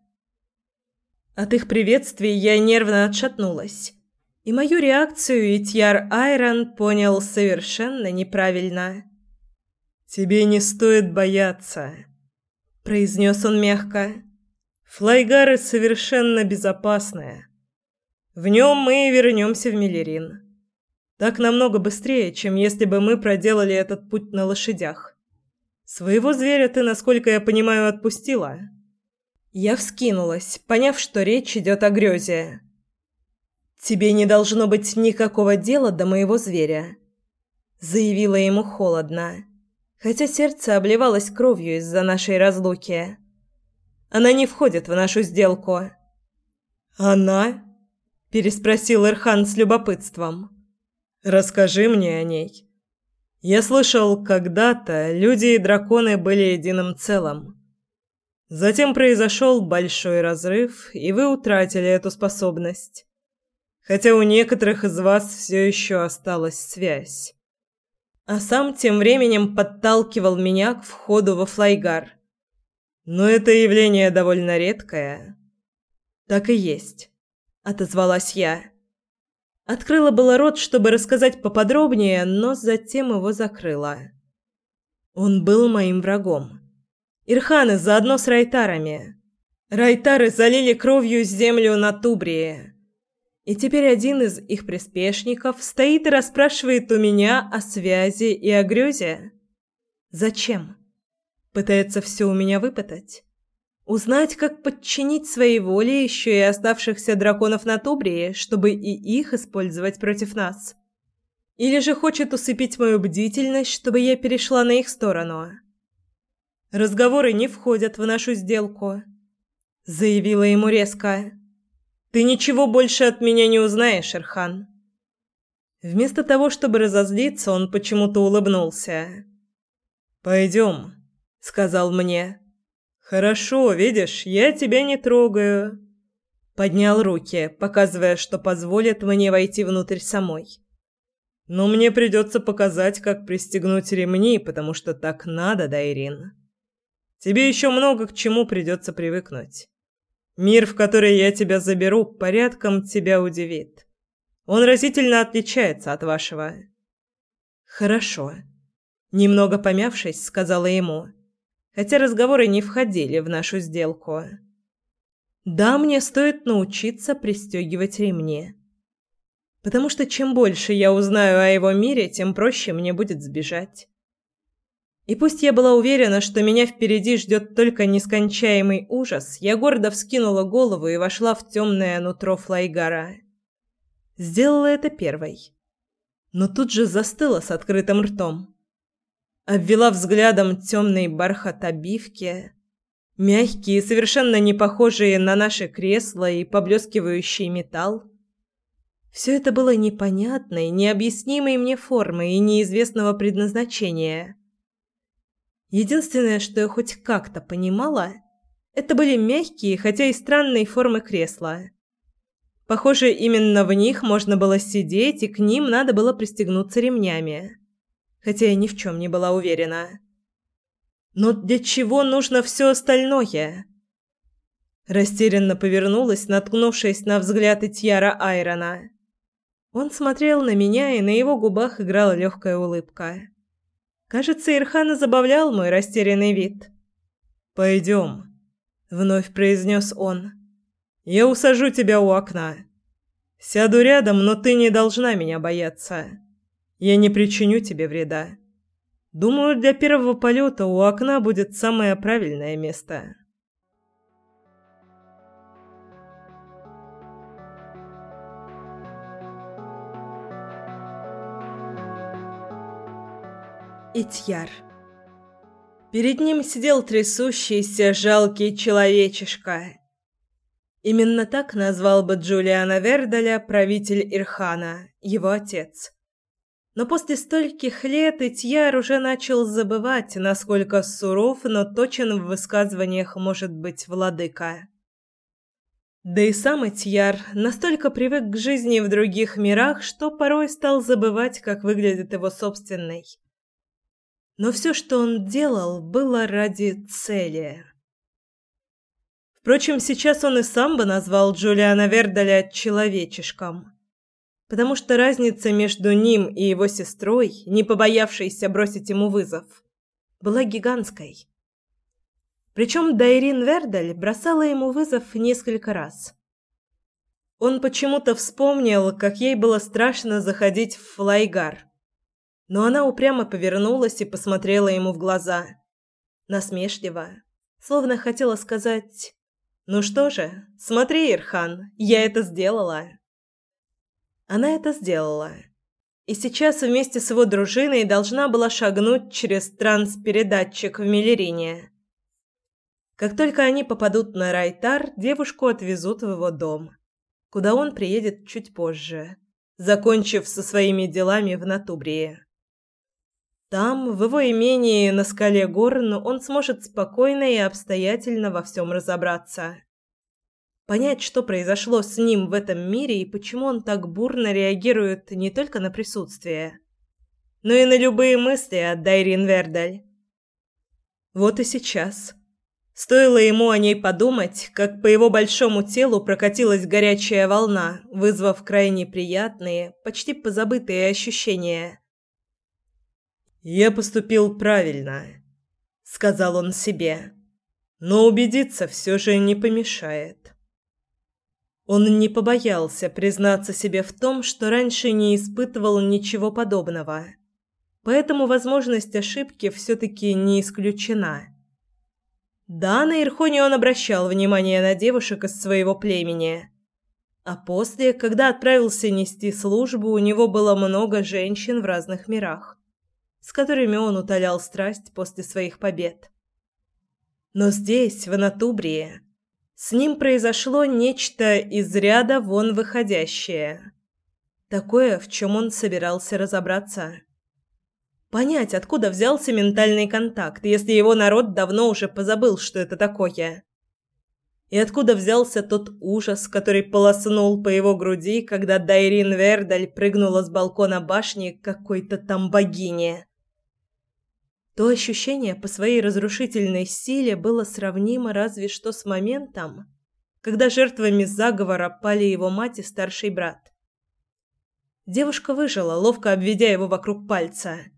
От их приветствий я нервно отшатнулась и мою реакцию Итьяр Айрон понял совершенно неправильно. «Тебе не стоит бояться», – произнес он мягко. «Флайгары совершенно безопасные. В нем мы вернемся в Миллерин. Так намного быстрее, чем если бы мы проделали этот путь на лошадях. Своего зверя ты, насколько я понимаю, отпустила?» Я вскинулась, поняв, что речь идет о грезе. «Тебе не должно быть никакого дела до моего зверя», — заявила ему холодно, хотя сердце обливалось кровью из-за нашей разлуки. «Она не входит в нашу сделку». «Она?» — переспросил Ирхан с любопытством. «Расскажи мне о ней». Я слышал, когда-то люди и драконы были единым целым. Затем произошел большой разрыв, и вы утратили эту способность хотя у некоторых из вас все еще осталась связь. А сам тем временем подталкивал меня к входу во флайгар. Но это явление довольно редкое. Так и есть, отозвалась я. Открыла было рот, чтобы рассказать поподробнее, но затем его закрыла. Он был моим врагом. Ирханы заодно с райтарами. Райтары залили кровью землю на Тубрии. И теперь один из их приспешников стоит и расспрашивает у меня о связи и о грёзе. Зачем? Пытается все у меня выпытать. Узнать, как подчинить своей воле еще и оставшихся драконов на Тубрии, чтобы и их использовать против нас. Или же хочет усыпить мою бдительность, чтобы я перешла на их сторону. Разговоры не входят в нашу сделку, заявила ему резко. Ты ничего больше от меня не узнаешь, Ирхан. Вместо того, чтобы разозлиться, он почему-то улыбнулся. Пойдем, сказал мне. Хорошо, видишь, я тебя не трогаю. Поднял руки, показывая, что позволит мне войти внутрь самой. Но мне придется показать, как пристегнуть ремни, потому что так надо, Дайрин. Тебе еще много к чему придется привыкнуть. Мир, в который я тебя заберу, порядком тебя удивит. Он разительно отличается от вашего. Хорошо. Немного помявшись, сказала ему, хотя разговоры не входили в нашу сделку. Да, мне стоит научиться пристегивать ремни. Потому что чем больше я узнаю о его мире, тем проще мне будет сбежать. И пусть я была уверена, что меня впереди ждет только нескончаемый ужас, я гордо вскинула голову и вошла в темное нутро флайгара. Сделала это первой. Но тут же застыла с открытым ртом. Обвела взглядом темный бархат обивки, мягкие, совершенно не похожие на наши кресла и поблескивающий металл. Все это было непонятной, необъяснимой мне формы и неизвестного предназначения – Единственное, что я хоть как-то понимала, это были мягкие, хотя и странные формы кресла. Похоже, именно в них можно было сидеть, и к ним надо было пристегнуться ремнями. Хотя я ни в чем не была уверена. Но для чего нужно все остальное? Растерянно повернулась, наткнувшись на взгляд Итьяра Айрона. Он смотрел на меня, и на его губах играла легкая улыбка. Кажется, Ирхана забавлял мой растерянный вид. «Пойдем», — вновь произнес он. «Я усажу тебя у окна. Сяду рядом, но ты не должна меня бояться. Я не причиню тебе вреда. Думаю, для первого полета у окна будет самое правильное место». Итьяр. Перед ним сидел трясущийся жалкий человечишка. Именно так назвал бы Джулиана Вердаля правитель Ирхана, его отец. Но после стольких лет Итьяр уже начал забывать, насколько суров, но точен в высказываниях может быть владыка. Да и сам Итьяр настолько привык к жизни в других мирах, что порой стал забывать, как выглядит его собственный но все, что он делал, было ради цели. Впрочем, сейчас он и сам бы назвал Джулиана Вердаля человечишком, потому что разница между ним и его сестрой, не побоявшейся бросить ему вызов, была гигантской. Причем Дайрин Вердаль бросала ему вызов несколько раз. Он почему-то вспомнил, как ей было страшно заходить в флайгар. Но она упрямо повернулась и посмотрела ему в глаза. Насмешливо, словно хотела сказать «Ну что же, смотри, Ирхан, я это сделала». Она это сделала. И сейчас вместе с его дружиной должна была шагнуть через транспередатчик в Миллерине. Как только они попадут на Райтар, девушку отвезут в его дом куда он приедет чуть позже, закончив со своими делами в Натубрии. Там, в его имении на скале Горн, он сможет спокойно и обстоятельно во всем разобраться. Понять, что произошло с ним в этом мире и почему он так бурно реагирует не только на присутствие, но и на любые мысли от Дайрин Вердаль. Вот и сейчас – Стоило ему о ней подумать, как по его большому телу прокатилась горячая волна, вызвав крайне приятные, почти позабытые ощущения. «Я поступил правильно», — сказал он себе, — «но убедиться все же не помешает». Он не побоялся признаться себе в том, что раньше не испытывал ничего подобного, поэтому возможность ошибки все-таки не исключена. Да, на Ирхоне он обращал внимание на девушек из своего племени. А после, когда отправился нести службу, у него было много женщин в разных мирах, с которыми он утолял страсть после своих побед. Но здесь, в Анатубрии, с ним произошло нечто из ряда вон выходящее. Такое, в чем он собирался разобраться. Понять, откуда взялся ментальный контакт, если его народ давно уже позабыл, что это такое. И откуда взялся тот ужас, который полоснул по его груди, когда Дайрин Вердаль прыгнула с балкона башни какой-то там богини. То ощущение по своей разрушительной силе было сравнимо разве что с моментом, когда жертвами заговора пали его мать и старший брат. Девушка выжила, ловко обведя его вокруг пальца –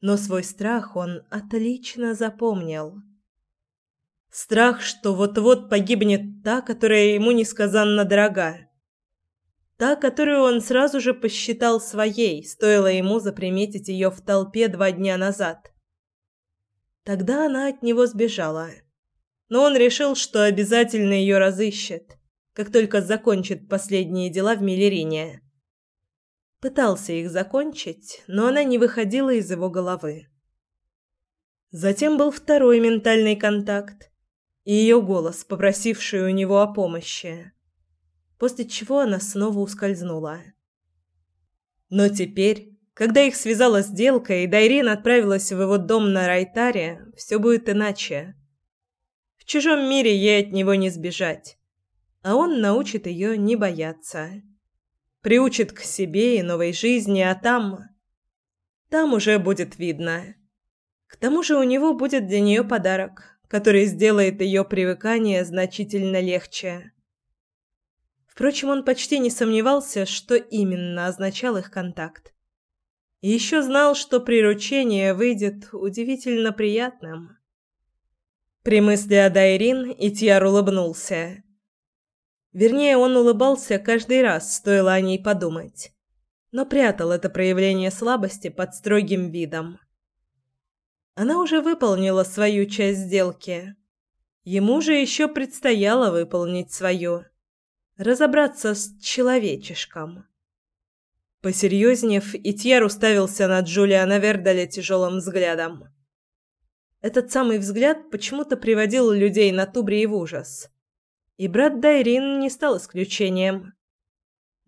но свой страх он отлично запомнил. Страх, что вот-вот погибнет та, которая ему несказанно дорога. Та, которую он сразу же посчитал своей, стоило ему заприметить ее в толпе два дня назад. Тогда она от него сбежала. Но он решил, что обязательно ее разыщет, как только закончит последние дела в Миллерине. Пытался их закончить, но она не выходила из его головы. Затем был второй ментальный контакт и ее голос, попросивший у него о помощи, после чего она снова ускользнула. Но теперь, когда их связала сделка и Дайрин отправилась в его дом на Райтаре, все будет иначе. В чужом мире ей от него не сбежать, а он научит ее не бояться приучит к себе и новой жизни, а там... Там уже будет видно. К тому же у него будет для нее подарок, который сделает ее привыкание значительно легче. Впрочем, он почти не сомневался, что именно означал их контакт. Еще знал, что приручение выйдет удивительно приятным. При мысли о Дайрин Итьяр улыбнулся. Вернее, он улыбался каждый раз, стоило о ней подумать, но прятал это проявление слабости под строгим видом. Она уже выполнила свою часть сделки. Ему же еще предстояло выполнить свою. Разобраться с человечешком. Посерьезнев, Итьер уставился на Джулиана Вердаля тяжелым взглядом. Этот самый взгляд почему-то приводил людей на Тубри в ужас. И брат Дайрин не стал исключением.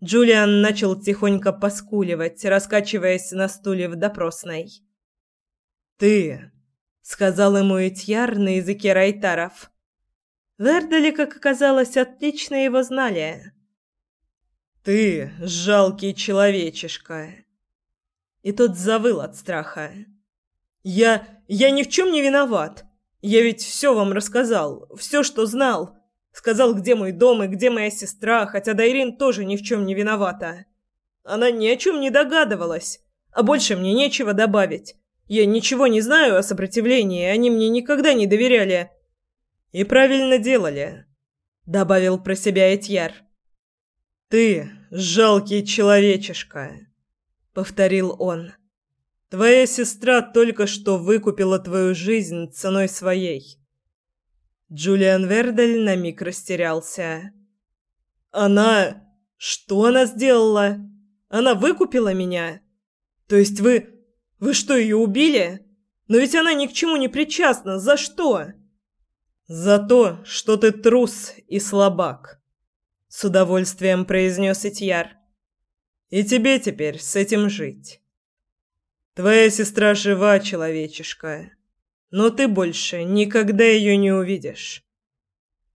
Джулиан начал тихонько поскуливать, раскачиваясь на стуле в допросной. «Ты», — сказал ему Этьяр на языке райтаров. Вердали, как оказалось, отлично его знали. «Ты, жалкий человечишка!» И тот завыл от страха. «Я... я ни в чем не виноват. Я ведь все вам рассказал, все, что знал. Сказал, где мой дом и где моя сестра, хотя Дайрин тоже ни в чем не виновата. Она ни о чем не догадывалась. А больше мне нечего добавить. Я ничего не знаю о сопротивлении, они мне никогда не доверяли. «И правильно делали», — добавил про себя Этьяр. «Ты жалкий человечишка», — повторил он. «Твоя сестра только что выкупила твою жизнь ценой своей». Джулиан Вердель на миг растерялся. «Она... Что она сделала? Она выкупила меня? То есть вы... Вы что, ее убили? Но ведь она ни к чему не причастна. За что?» «За то, что ты трус и слабак», — с удовольствием произнес Итьяр. «И тебе теперь с этим жить. Твоя сестра жива, человечишка, но ты больше никогда ее не увидишь.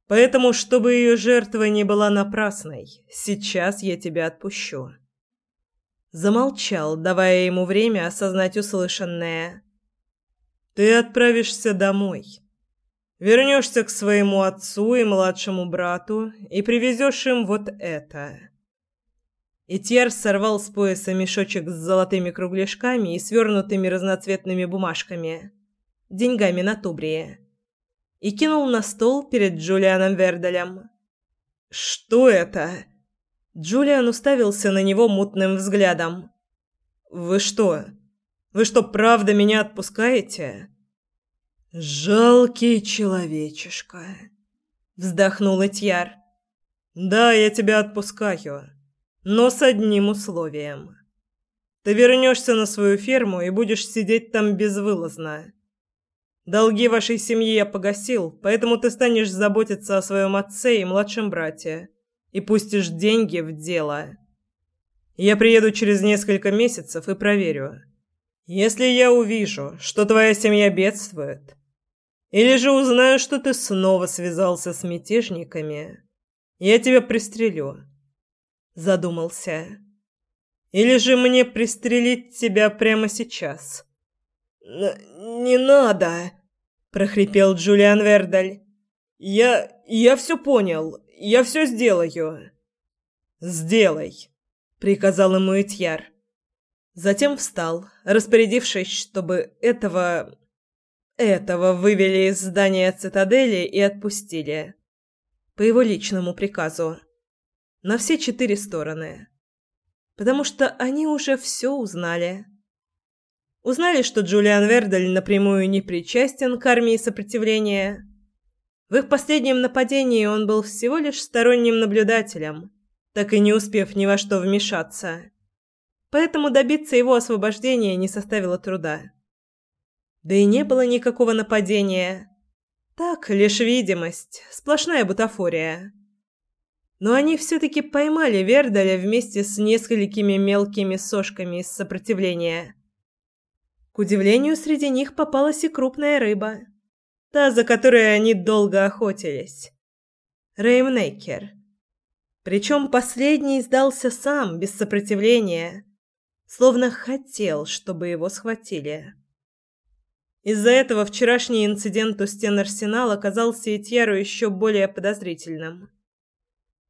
Поэтому, чтобы ее жертва не была напрасной, сейчас я тебя отпущу». Замолчал, давая ему время осознать услышанное. «Ты отправишься домой» Вернешься к своему отцу и младшему брату и привезешь им вот это». Этьер сорвал с пояса мешочек с золотыми кругляшками и свернутыми разноцветными бумажками, деньгами на Тубрии, и кинул на стол перед Джулианом Верделем. «Что это?» Джулиан уставился на него мутным взглядом. «Вы что? Вы что, правда меня отпускаете?» «Жалкий человечишка», — вздохнул Этьяр. «Да, я тебя отпускаю, но с одним условием. Ты вернешься на свою ферму и будешь сидеть там безвылазно. Долги вашей семьи я погасил, поэтому ты станешь заботиться о своем отце и младшем брате и пустишь деньги в дело. Я приеду через несколько месяцев и проверю». Если я увижу, что твоя семья бедствует, или же узнаю, что ты снова связался с мятежниками, я тебя пристрелю. Задумался. Или же мне пристрелить тебя прямо сейчас? Не надо, прохрипел Джулиан Вердаль. Я я все понял. Я все сделаю. Сделай, приказал ему Итьяр. Затем встал, распорядившись, чтобы этого этого вывели из здания цитадели и отпустили. По его личному приказу. На все четыре стороны. Потому что они уже все узнали. Узнали, что Джулиан Вердель напрямую не причастен к армии сопротивления. В их последнем нападении он был всего лишь сторонним наблюдателем, так и не успев ни во что вмешаться. Поэтому добиться его освобождения не составило труда. Да и не было никакого нападения. Так, лишь видимость, сплошная бутафория. Но они все-таки поймали Вердаля вместе с несколькими мелкими сошками из сопротивления. К удивлению, среди них попалась и крупная рыба. Та, за которой они долго охотились. Реймнекер. Причем последний сдался сам, без сопротивления, словно хотел, чтобы его схватили. Из-за этого вчерашний инцидент у стен Арсенала оказался Этьяру еще более подозрительным.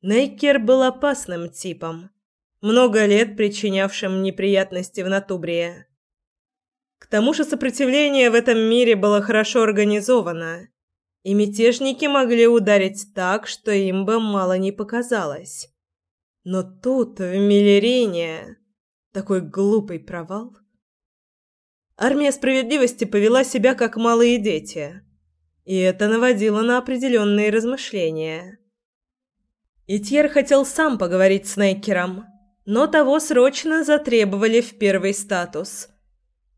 Нейкер был опасным типом, много лет причинявшим неприятности в Натубрии. К тому же сопротивление в этом мире было хорошо организовано, и мятежники могли ударить так, что им бы мало не показалось. Но тут, в Миллерине, такой глупый провал – Армия справедливости повела себя как малые дети, и это наводило на определенные размышления. Итьер хотел сам поговорить с Нейкером, но того срочно затребовали в первый статус,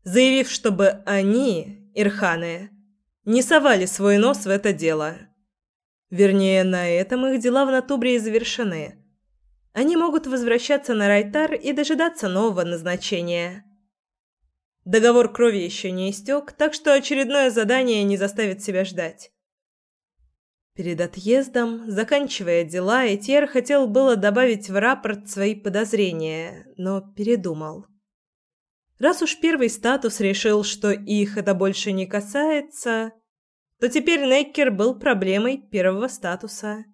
заявив, чтобы они, Ирханы, не совали свой нос в это дело. Вернее, на этом их дела в Натубрии завершены. Они могут возвращаться на Райтар и дожидаться нового назначения – Договор крови еще не истек, так что очередное задание не заставит себя ждать. Перед отъездом, заканчивая дела, Этьер хотел было добавить в рапорт свои подозрения, но передумал. Раз уж первый статус решил, что их это больше не касается, то теперь Неккер был проблемой первого статуса.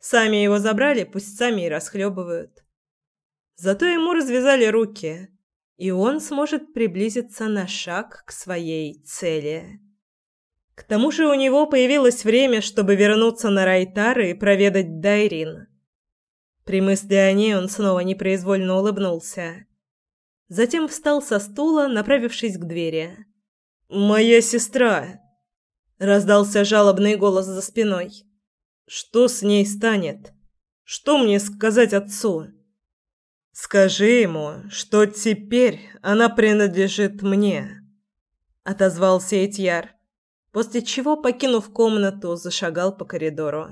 Сами его забрали, пусть сами и расхлебывают. Зато ему развязали руки – и он сможет приблизиться на шаг к своей цели. К тому же у него появилось время, чтобы вернуться на Райтар и проведать Дайрин. При мысли о ней он снова непроизвольно улыбнулся. Затем встал со стула, направившись к двери. «Моя сестра!» – раздался жалобный голос за спиной. «Что с ней станет? Что мне сказать отцу?» «Скажи ему, что теперь она принадлежит мне», – отозвался Этьяр, после чего, покинув комнату, зашагал по коридору.